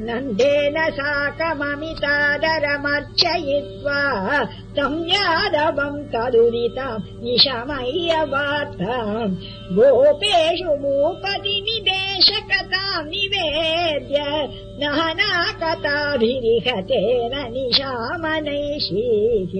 नन्देन साकममितादरमर्चयित्वा तम् यादवम् तदुदिताम् निशमय्य गोपेषु भूपतिनिदेशकताम् निवेद्य न कथाभिरिहतेन निशामनैषीः